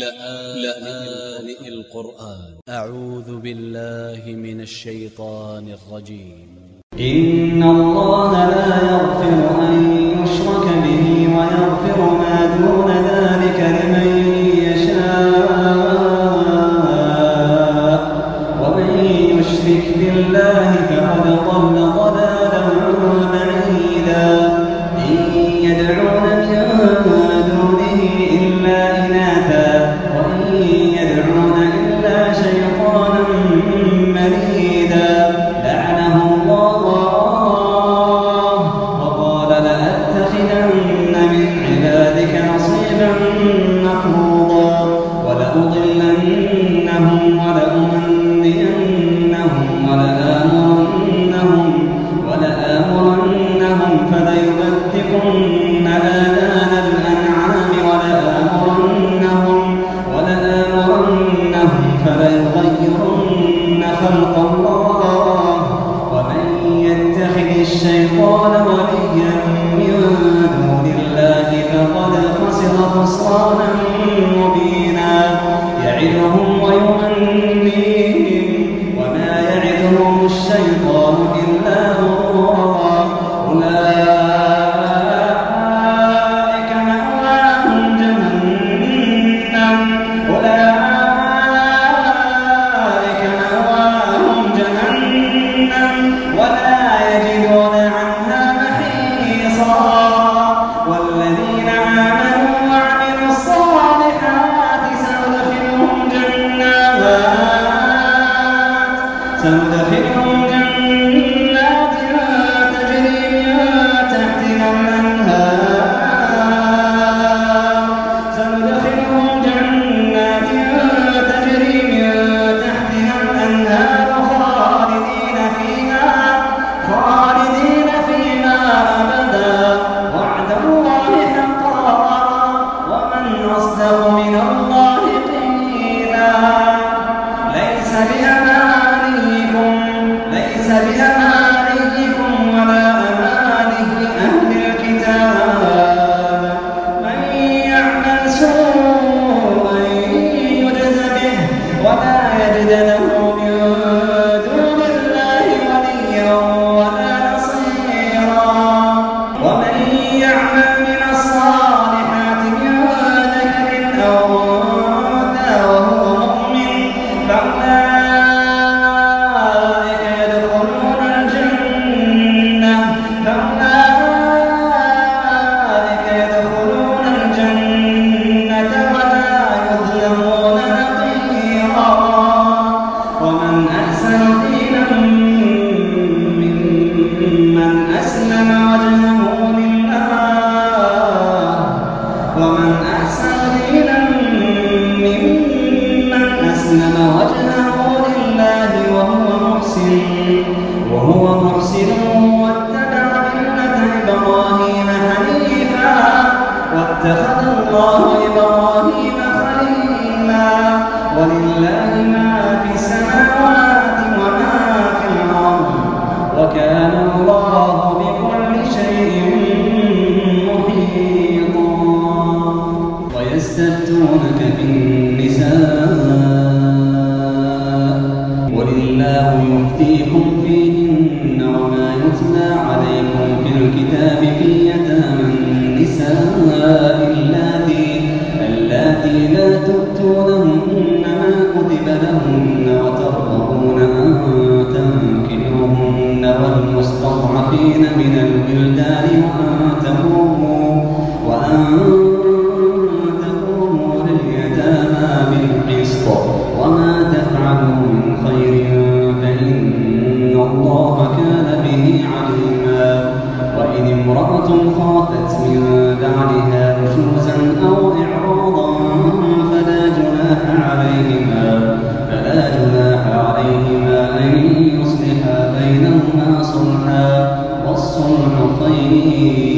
لآن القرآن. أ ع و ذ ب ا ل ل ه من ا ل ش ي ط ا ن ا ل ج ي م إن الله لا يغفر أن يشرك به م ا دون ذلك لأمنينهم ولآمرنهم ولآمرنهم آذان الأنعام ولآمرنهم ولآمرنهم فليغيرن خلق الله ومن يتخذ الشيطان وليا من دون الله فقد خسر خسرانا Medina, Medina الظالمين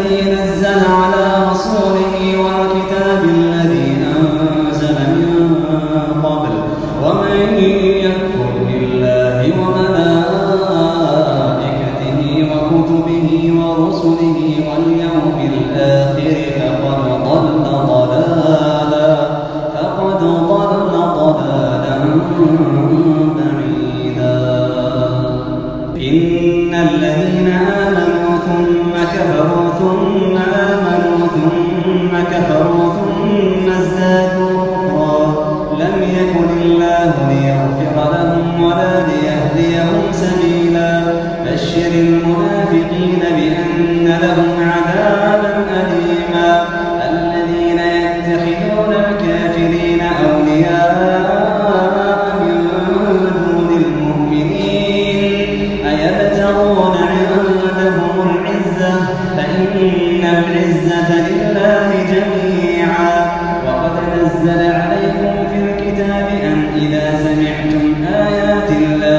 سمعتم آيات الله.